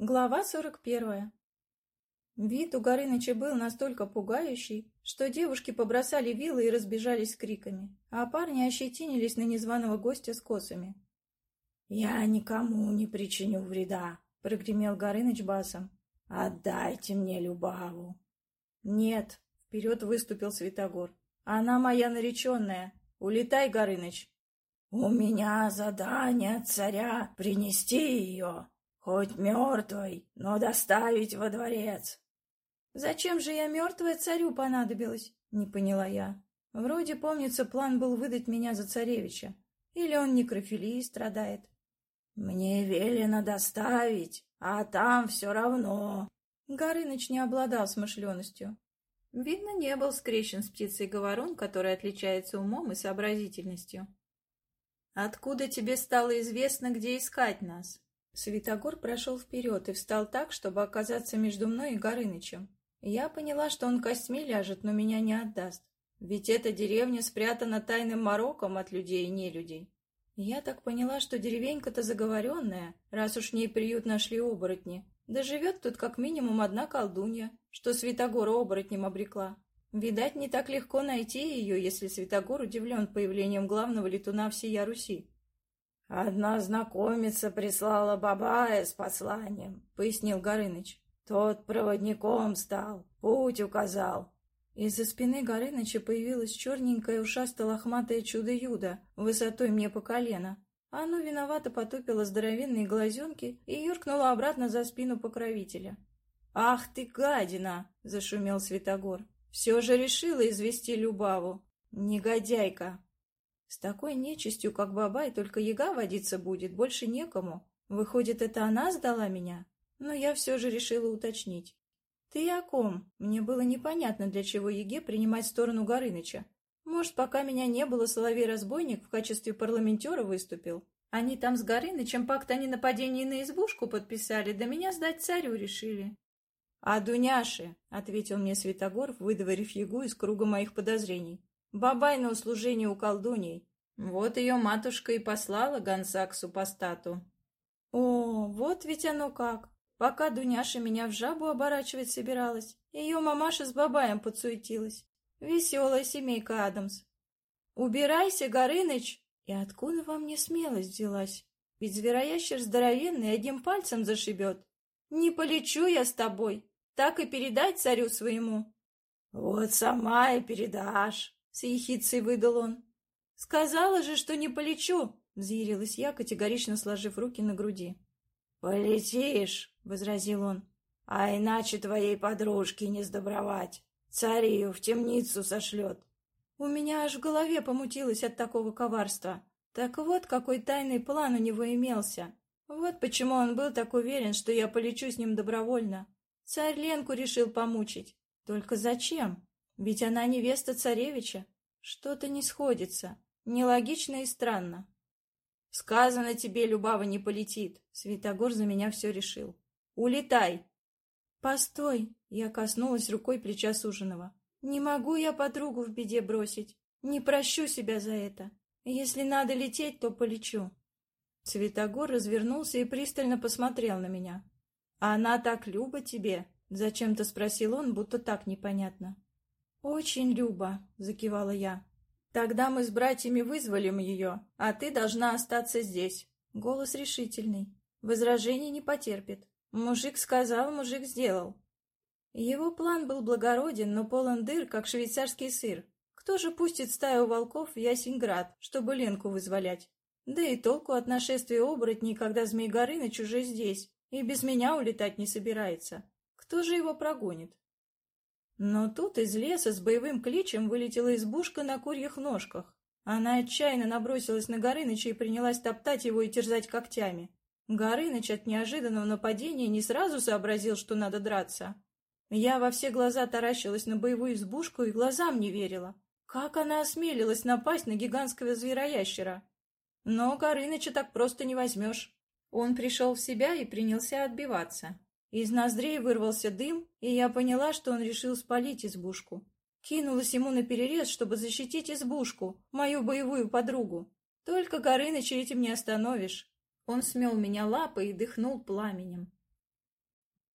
Глава сорок первая. Вид у Горыныча был настолько пугающий, что девушки побросали вилы и разбежались с криками, а парни ощетинились на незваного гостя с косами. «Я никому не причиню вреда», — прогремел Горыныч басом. «Отдайте мне Любаву». «Нет», — вперед выступил Святогор. «Она моя нареченная. Улетай, Горыныч». «У меня задание царя принести ее», Хоть мертвой, но доставить во дворец. Зачем же я мертвая царю понадобилась? Не поняла я. Вроде, помнится, план был выдать меня за царевича. Или он некрофилией страдает? Мне велено доставить, а там все равно. Горыныч не обладал смышленностью. Видно, не был скрещен с птицей говорун, который отличается умом и сообразительностью. «Откуда тебе стало известно, где искать нас?» Святогор прошел вперед и встал так, чтобы оказаться между мной и Горынычем. Я поняла, что он костьми ляжет, но меня не отдаст. Ведь эта деревня спрятана тайным мороком от людей и нелюдей. Я так поняла, что деревенька-то заговоренная, раз уж в ней приют нашли оборотни. Да живет тут как минимум одна колдунья, что Святогора оборотнем обрекла. Видать, не так легко найти ее, если Святогор удивлен появлением главного летуна всея Руси. «Одна знакомица прислала Бабая с посланием», — пояснил Горыныч. «Тот проводником стал, путь указал». Из-за спины Горыныча появилось черненькое ушасто-лохматое чудо-юдо, высотой мне по колено. Оно виновато потупило здоровенные глазенки и юркнуло обратно за спину покровителя. «Ах ты, гадина!» — зашумел Святогор. «Все же решила извести Любаву. Негодяйка!» С такой нечистью, как Бабай, только яга водиться будет, больше некому. Выходит, это она сдала меня? Но я все же решила уточнить. Ты о ком? Мне было непонятно, для чего Еге принимать сторону Горыныча. Может, пока меня не было, Соловей-разбойник в качестве парламентера выступил? Они там с Горынычем пакт о ненападении на избушку подписали, да меня сдать царю решили. — А Дуняши, — ответил мне Святогор, выдворив Егу из круга моих подозрений. Бабай на услужение у колдуней. Вот ее матушка и послала гонца к супостату. О, вот ведь оно как. Пока Дуняша меня в жабу оборачивать собиралась, ее мамаша с бабаем подсуетилась. Веселая семейка Адамс. «Убирайся, Горыныч!» И откуда во мне смелость взялась? Ведь звероящер здоровенный одним пальцем зашибет. Не полечу я с тобой, так и передай царю своему. Вот сама и передашь. — с ехицей выдал он. «Сказала же, что не полечу!» — взъярилась я, категорично сложив руки на груди. «Полетишь!» — возразил он. «А иначе твоей подружке не сдобровать. Царь ее в темницу сошлет». У меня аж в голове помутилось от такого коварства. Так вот, какой тайный план у него имелся. Вот почему он был так уверен, что я полечу с ним добровольно. Царь Ленку решил помучить. Только зачем? Ведь она невеста царевича. Что-то не сходится. Нелогично и странно. Сказано тебе, Любава не полетит. Святогор за меня все решил. Улетай. Постой. Я коснулась рукой плеча суженого. Не могу я подругу в беде бросить. Не прощу себя за это. Если надо лететь, то полечу. Святогор развернулся и пристально посмотрел на меня. «Она так люба тебе?» — зачем-то спросил он, будто так непонятно. «Очень Люба», — закивала я. «Тогда мы с братьями вызволим ее, а ты должна остаться здесь». Голос решительный. Возражений не потерпит. Мужик сказал, мужик сделал. Его план был благороден, но полон дыр, как швейцарский сыр. Кто же пустит стаю волков в Ясеньград, чтобы Ленку вызволять? Да и толку от нашествия оборотней, когда Змей Горыныч уже здесь, и без меня улетать не собирается. Кто же его прогонит? Но тут из леса с боевым кличем вылетела избушка на курьих ножках. Она отчаянно набросилась на Горыныча и принялась топтать его и терзать когтями. Горыныч от неожиданного нападения не сразу сообразил, что надо драться. Я во все глаза таращилась на боевую избушку и глазам не верила. Как она осмелилась напасть на гигантского звероящера? Но Горыныча так просто не возьмешь. Он пришел в себя и принялся отбиваться. Из ноздрей вырвался дым, и я поняла, что он решил спалить избушку. Кинулась ему на перерез, чтобы защитить избушку, мою боевую подругу. Только Горыныча этим не остановишь. Он смел меня лапой и дыхнул пламенем.